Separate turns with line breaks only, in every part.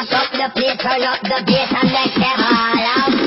bounce up the place, turn up the bass and let them all out.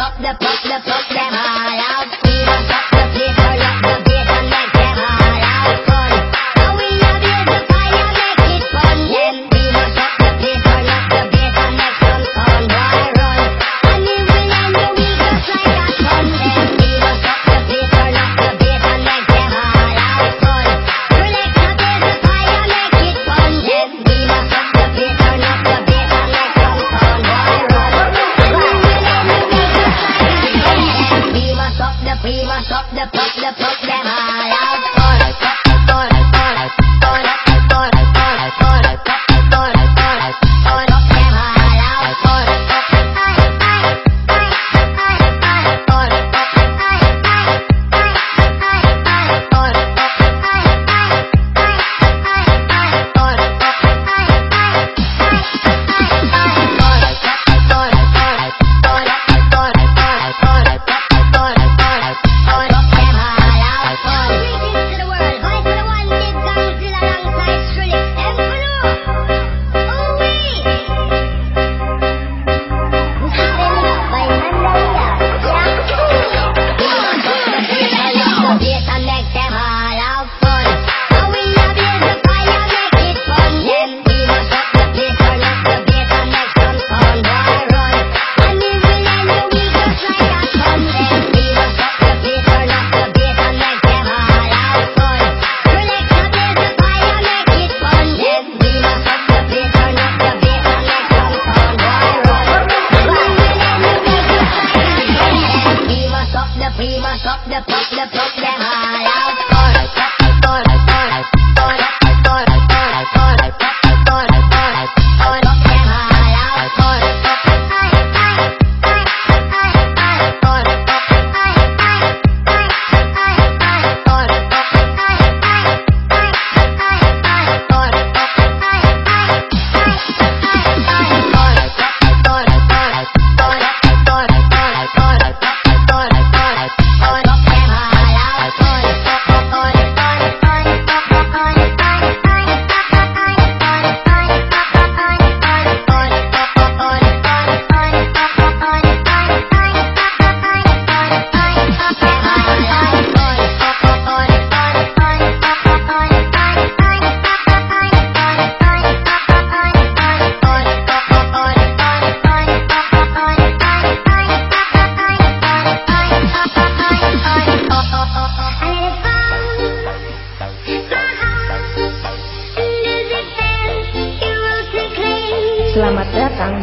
pop, the pop, the
pop.